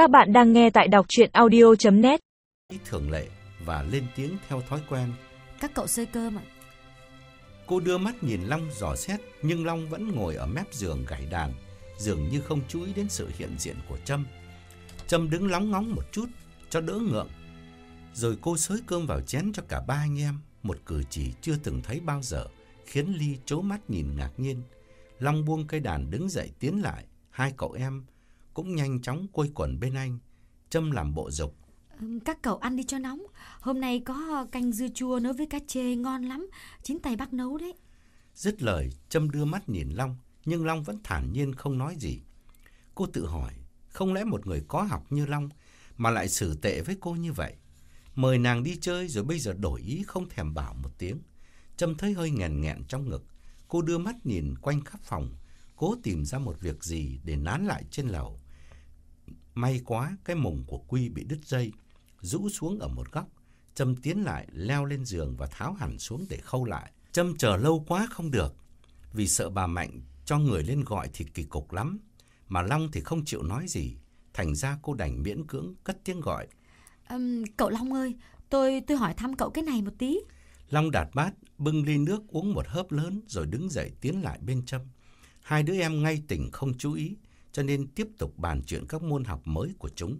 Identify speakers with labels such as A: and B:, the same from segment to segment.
A: Các bạn đang nghe tại đọc chuyện audio.net
B: thường lệ và lên tiếng theo thói quen.
C: Các cậu xơi cơm ạ.
B: Cô đưa mắt nhìn Long dò xét nhưng Long vẫn ngồi ở mép giường gảy đàn, dường như không chú ý đến sự hiện diện của Trâm. Trâm đứng lóng ngóng một chút cho đỡ ngượng. Rồi cô xới cơm vào chén cho cả ba anh em, một cử chỉ chưa từng thấy bao giờ, khiến Ly chố mắt nhìn ngạc nhiên. Long buông cây đàn đứng dậy tiến lại, hai cậu em cũng nhanh chóng quây quần bên anh. Trâm làm bộ dục.
C: Các cậu ăn đi cho nóng. Hôm nay có canh dưa chua nấu với cá chê ngon lắm. Chính tay bác nấu đấy.
B: Dứt lời, Trâm đưa mắt nhìn Long, nhưng Long vẫn thản nhiên không nói gì. Cô tự hỏi, không lẽ một người có học như Long mà lại xử tệ với cô như vậy? Mời nàng đi chơi rồi bây giờ đổi ý không thèm bảo một tiếng. Trâm thấy hơi nghèn nghẹn trong ngực. Cô đưa mắt nhìn quanh khắp phòng, cố tìm ra một việc gì để nán lại trên lầu. May quá cái mùng của Quy bị đứt dây, rũ xuống ở một góc. Trâm tiến lại, leo lên giường và tháo hẳn xuống để khâu lại. Trâm chờ lâu quá không được, vì sợ bà Mạnh cho người lên gọi thì kỳ cục lắm. Mà Long thì không chịu nói gì, thành ra cô đành miễn cưỡng cất tiếng gọi.
C: Ừm, cậu Long ơi, tôi tôi hỏi thăm cậu cái này một tí.
B: Long đặt bát, bưng ly nước uống một hớp lớn rồi đứng dậy tiến lại bên Trâm. Hai đứa em ngay tỉnh không chú ý, cho nên tiếp tục bàn chuyện các môn học mới của chúng.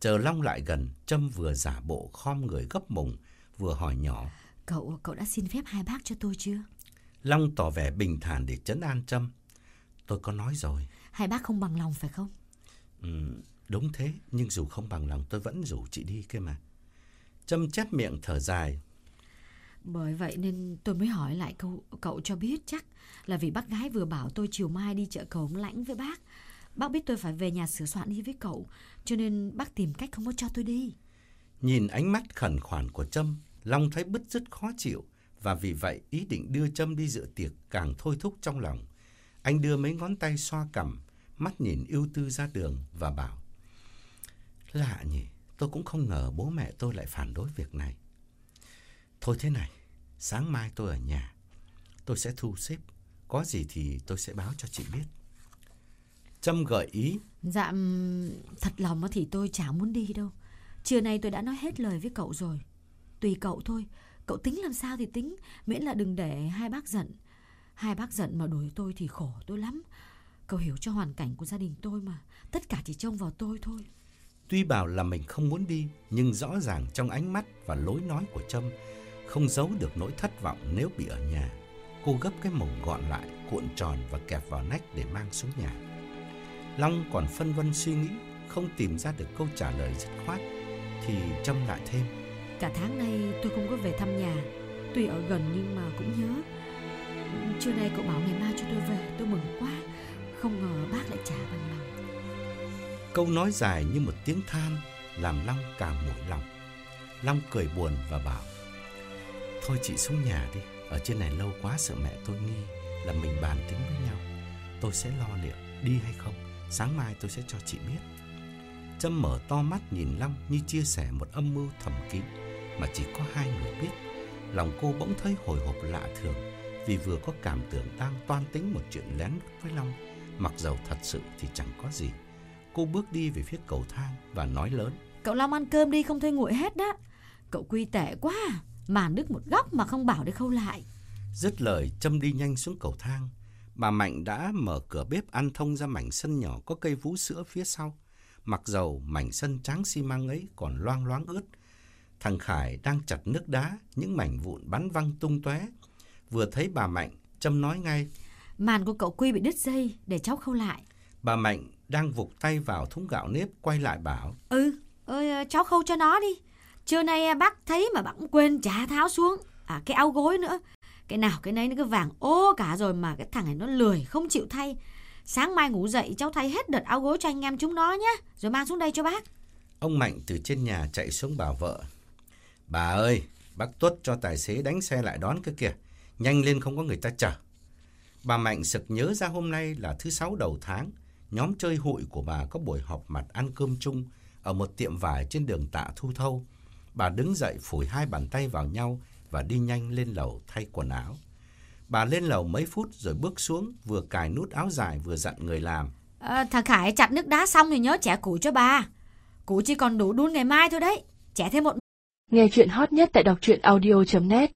B: Chờ Long lại gần, Trâm vừa giả bộ khom người gấp mùng, vừa hỏi nhỏ.
C: Cậu cậu đã xin phép hai bác cho tôi chưa?
B: Long tỏ vẻ bình thản để trấn an Trâm. Tôi có nói rồi.
C: Hai bác không bằng lòng phải không?
B: Ừ, đúng thế, nhưng dù không bằng lòng tôi vẫn rủ chị đi kia mà. Trâm chép miệng thở dài.
C: Bởi vậy nên tôi mới hỏi lại cậu, cậu cho biết chắc là vì bác gái vừa bảo tôi chiều mai đi chợ cầu lãnh với bác. Bác biết tôi phải về nhà sửa soạn đi với cậu, cho nên bác tìm cách không có cho tôi đi.
B: Nhìn ánh mắt khẩn khoản của Trâm, Long thấy bứt rứt khó chịu và vì vậy ý định đưa Trâm đi dự tiệc càng thôi thúc trong lòng. Anh đưa mấy ngón tay xoa cằm, mắt nhìn ưu tư ra đường và bảo Lạ nhỉ, tôi cũng không ngờ bố mẹ tôi lại phản đối việc này. Thôi thế này, sáng mai tôi ở nhà, tôi sẽ thu xếp, có gì thì tôi sẽ báo cho chị biết. Trâm gợi ý
C: Dạ, thật lòng thì tôi chả muốn đi đâu. Trưa nay tôi đã nói hết lời với cậu rồi. Tùy cậu thôi, cậu tính làm sao thì tính, miễn là đừng để hai bác giận. Hai bác giận mà đuổi tôi thì khổ tôi lắm. Cậu hiểu cho hoàn cảnh của gia đình tôi mà, tất cả chỉ trông vào tôi thôi.
B: Tuy bảo là mình không muốn đi, nhưng rõ ràng trong ánh mắt và lối nói của Trâm không giấu được nỗi thất vọng nếu bị ở nhà. Cô gấp cái mồng gọn lại, cuộn tròn và kẹp vào nách để mang xuống nhà. Long còn phân vân suy nghĩ, không tìm ra được câu trả lời dứt khoát, thì Trâm lại thêm.
C: Cả tháng nay tôi không có về thăm nhà, tuy ở gần nhưng mà cũng nhớ. Trưa nay cậu bảo ngày mai cho tôi về, tôi mừng quá. Không ngờ bác lại trả bằng lòng.
B: Câu nói dài như một tiếng than làm Long càng mỏi lòng. Long cười buồn và bảo, Thôi chị xuống nhà đi, ở trên này lâu quá sợ mẹ tôi nghi là mình bàn tính với nhau. Tôi sẽ lo liệu, đi hay không, sáng mai tôi sẽ cho chị biết. Trâm mở to mắt nhìn Long như chia sẻ một âm mưu thầm kín mà chỉ có hai người biết. Lòng cô bỗng thấy hồi hộp lạ thường vì vừa có cảm tưởng đang toan tính một chuyện lén lút với Long, mặc dầu thật sự thì chẳng có gì. Cô bước đi về phía cầu thang và nói lớn.
C: Cậu Long ăn cơm đi không thôi nguội hết đó. Cậu quy tệ quá à. Màn đứt một góc mà không bảo để khâu lại.
B: Dứt lời, Trâm đi nhanh xuống cầu thang. Bà Mạnh đã mở cửa bếp ăn thông ra mảnh sân nhỏ có cây vú sữa phía sau. Mặc dầu mảnh sân trắng xi măng ấy còn loang loáng ướt. Thằng Khải đang chặt nước đá, những mảnh vụn bắn văng tung tóe. Vừa thấy bà Mạnh, Trâm nói ngay.
C: Màn của cậu Quy bị đứt dây để cháu khâu lại.
B: Bà Mạnh đang vụt tay vào thúng gạo nếp quay lại bảo.
C: Ừ, ơi cháu khâu cho nó đi. Trưa nay à, bác thấy mà bác cũng quên trả tháo xuống. À cái áo gối nữa. Cái nào cái nấy nó cứ vàng ô cả rồi mà cái thằng này nó lười không chịu thay. Sáng mai ngủ dậy cháu thay hết đợt áo gối cho anh em chúng nó nhé. Rồi mang xuống đây cho bác.
B: Ông Mạnh từ trên nhà chạy xuống bảo vợ. Bà ơi, bác Tuất cho tài xế đánh xe lại đón cơ kìa. Nhanh lên không có người ta chở. Bà Mạnh sực nhớ ra hôm nay là thứ sáu đầu tháng. Nhóm chơi hội của bà có buổi họp mặt ăn cơm chung ở một tiệm vải trên đường tạ Thu Thâu. Bà đứng dậy phủi hai bàn tay vào nhau và đi nhanh lên lầu thay quần áo. Bà lên lầu mấy phút rồi bước xuống, vừa cài nút áo dài vừa dặn người làm.
C: À, thằng Khải chặt nước đá xong thì nhớ chẻ củi cho bà. Cú chỉ còn đủ đun ngày mai thôi đấy. Trẻ thêm một
D: Nghe chuyện hot nhất tại đọc truyện audio.net